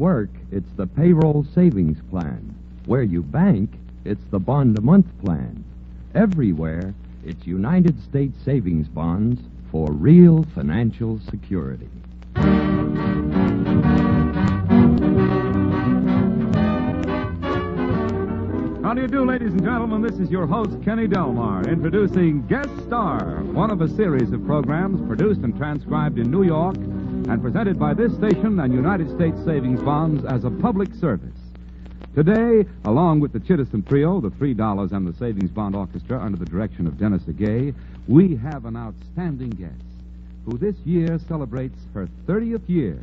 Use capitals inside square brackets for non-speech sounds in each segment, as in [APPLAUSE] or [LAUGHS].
work, it's the payroll savings plan. Where you bank, it's the bond a month plan. Everywhere, it's United States savings bonds for real financial security. How do you do, ladies and gentlemen? This is your host, Kenny Delmar, introducing Guest Star, one of a series of programs produced and transcribed in New York and presented by this station and United States Savings Bonds as a public service. Today, along with the Chittison Trio, the Three Dollars, and the Savings Bond Orchestra under the direction of Dennis Agay, we have an outstanding guest who this year celebrates her 30th year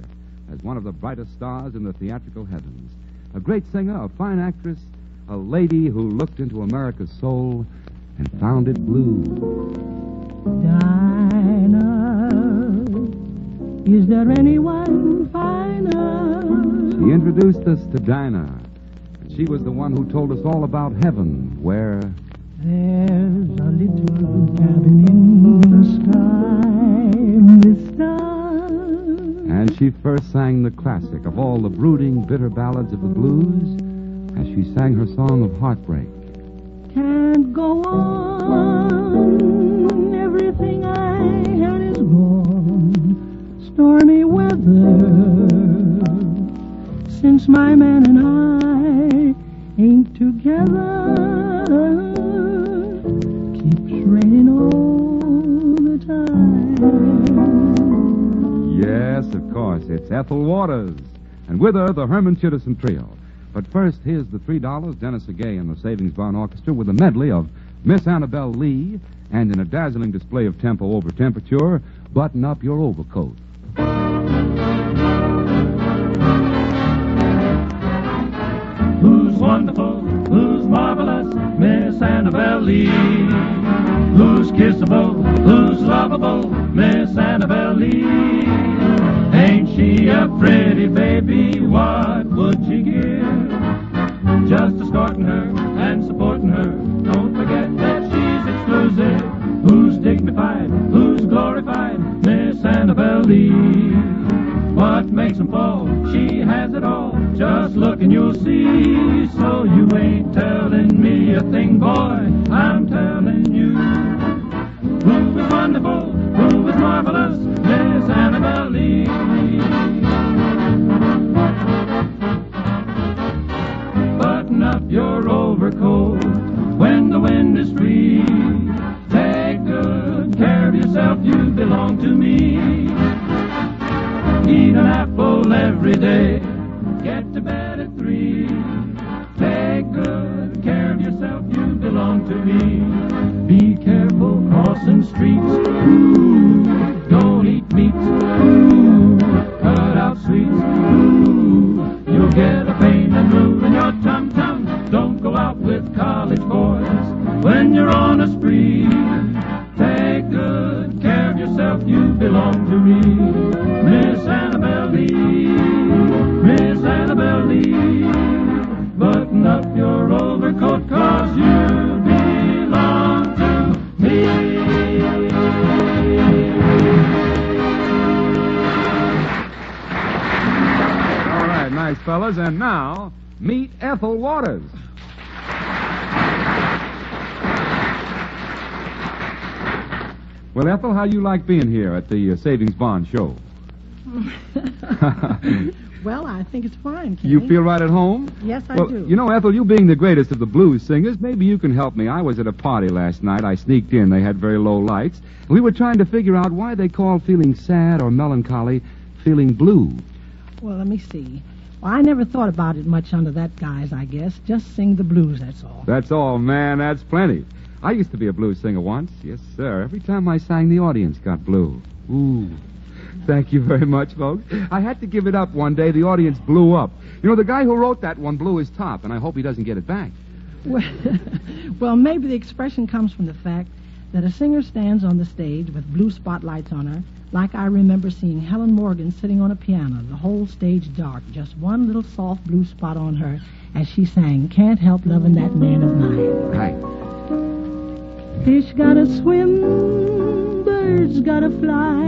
as one of the brightest stars in the theatrical heavens. A great singer, a fine actress, a lady who looked into America's soul and found it blue. Dinah, is there anyone finer? She introduced us to Dinah. and She was the one who told us all about heaven, where There's a little cabin in the sky, mister. and she first sang the classic of all the brooding, bitter ballads of the blues as she sang her song of heartbreak. Can't go on. Everything I had is gone. Stormy weather. Since my man and I ain't together. Keeps raining all the time. Yes, of course, it's Ethel Waters. And with her, the Herman Chittison Trio. But first, here's the three dollars, Dennis Agay and the Savings Bond Orchestra with a medley of Miss Annabelle Lee, and in a dazzling display of tempo over temperature, button up your overcoat. Who's wonderful? Who's marvelous? Miss Annabelle Lee. Who's kissable? Who's lovable? To me. Fellas. And now, meet Ethel Waters. Well, Ethel, how you like being here at the uh, Savings Bond Show? [LAUGHS] Well, I think it's fine, Kenny. You feel right at home? Yes, I well, do. you know, Ethel, you being the greatest of the blues singers, maybe you can help me. I was at a party last night. I sneaked in. They had very low lights. We were trying to figure out why they call feeling sad or melancholy feeling blue. Well, let me see. Well, I never thought about it much under that guise, I guess. Just sing the blues, that's all. That's all, man. That's plenty. I used to be a blues singer once. Yes, sir. Every time I sang, the audience got blue. Ooh. Thank you very much, folks. I had to give it up one day. The audience blew up. You know, the guy who wrote that one blew his top, and I hope he doesn't get it back. Well, [LAUGHS] well, maybe the expression comes from the fact that a singer stands on the stage with blue spotlights on her, like I remember seeing Helen Morgan sitting on a piano, the whole stage dark, just one little soft blue spot on her as she sang, Can't Help Loving That Man of Mine. Right. Fish gotta swim, birds gotta fly,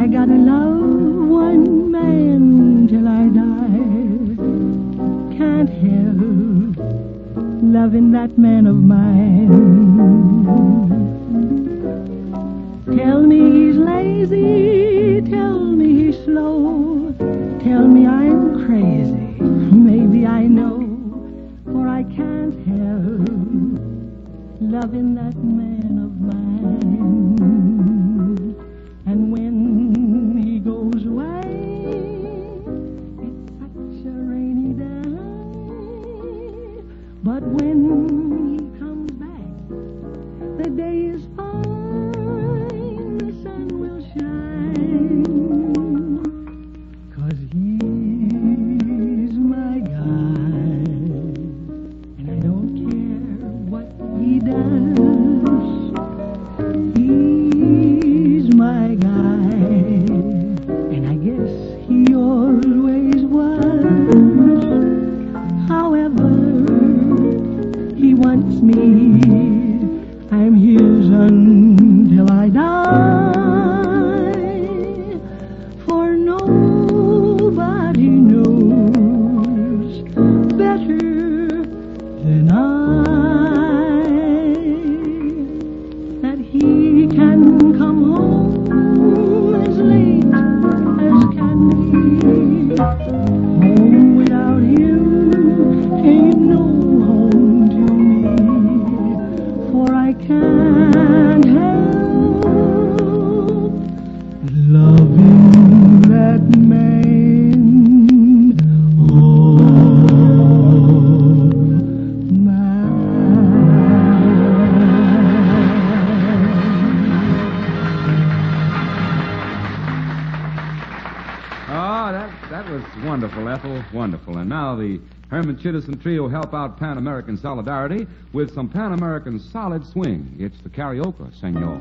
I gotta love one man till I die. Can't help loving that man of mine. Loving that man Wonderful. And now the Herman Chittison Trio help out Pan American Solidarity with some Pan American solid swing. It's the Carioca, senor.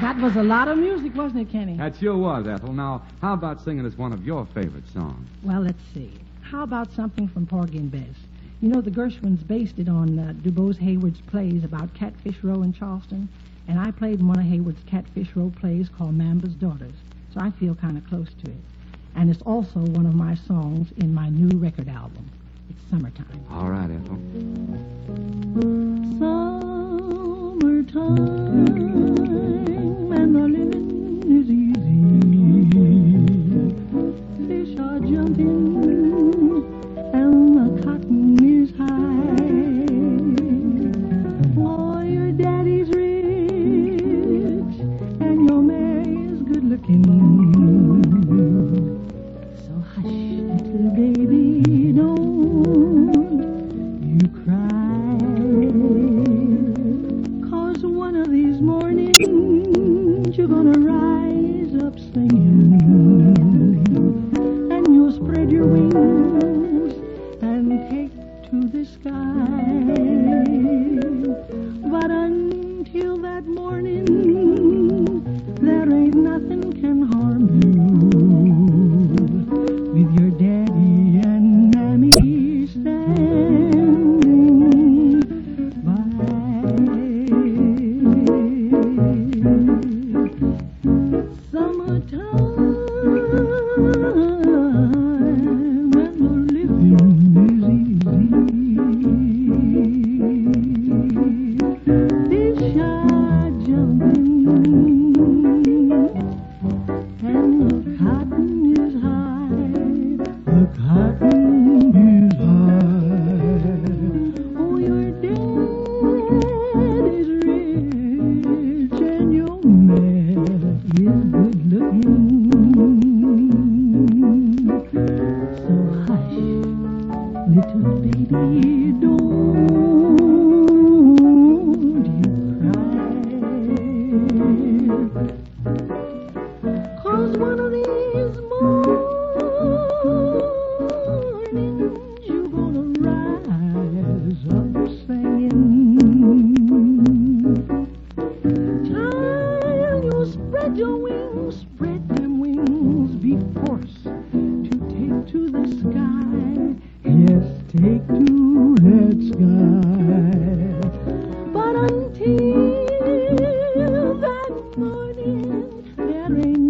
That was a lot of music, wasn't it, Kenny? That sure was, Ethel. Now, how about singing us one of your favorite songs? Well, let's see. How about something from Porgy and Bess? You know, the Gershwins based it on uh, DuBose Heyward's plays about Catfish Row in Charleston. And I played one of Heyward's Catfish Row plays called Mamba's Daughters, so I feel kind of close to it. And it's also one of my songs in my new record album. It's summertime. All right, Ethel. 啊 morning,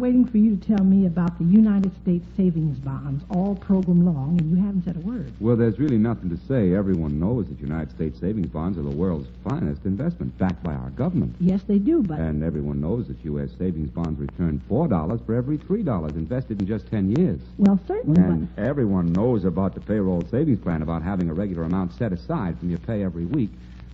been waiting for you to tell me about the United States savings bonds all program long, and you haven't said a word. Well, there's really nothing to say. Everyone knows that United States savings bonds are the world's finest investment, backed by our government. Yes, they do, but And everyone knows that U.S. savings bonds return $4 for every $3 invested in just 10 years. well, certainly, And everyone knows about the payroll savings plan, about having a regular amount set aside from your pay every week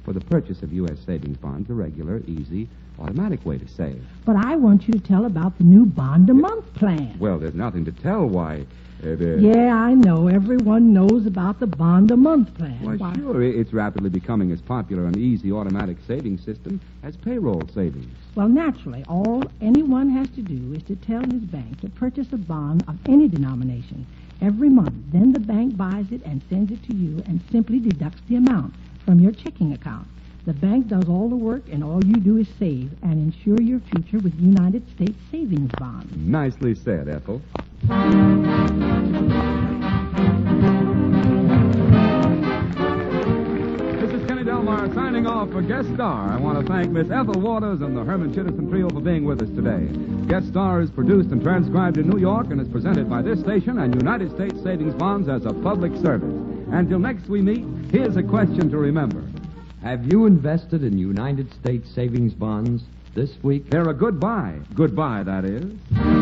for the purchase of U.S. savings bonds, a regular, easy, automatic way to save. but I want you to tell about the new bond a month plan. Well, there's nothing to tell why. Uh, the- Yeah, I know. Everyone knows about the bond a month plan. Why, Why- sure. i- It's rapidly becoming as popular an easy automatic savings system as payroll savings. Well, naturally, all anyone has to do is to tell his bank to purchase a bond of any denomination every month. Then the bank buys it and sends it to you and simply deducts the amount from your checking account. The bank does all the work, and all you do is save and insure your future with United States savings bonds. Nicely said, Ethel. This is Kenny Delmar signing off for Guest Star. I want to thank Miss Ethel Waters and the Herman Chittison Trio for being with us today. Guest Star is produced and transcribed in New York and is presented by this station and United States Savings Bonds as a public service. Until next we meet, here's a question to remember. Have you invested in United States savings bonds this week? They're a good buy. Goodbye, that is.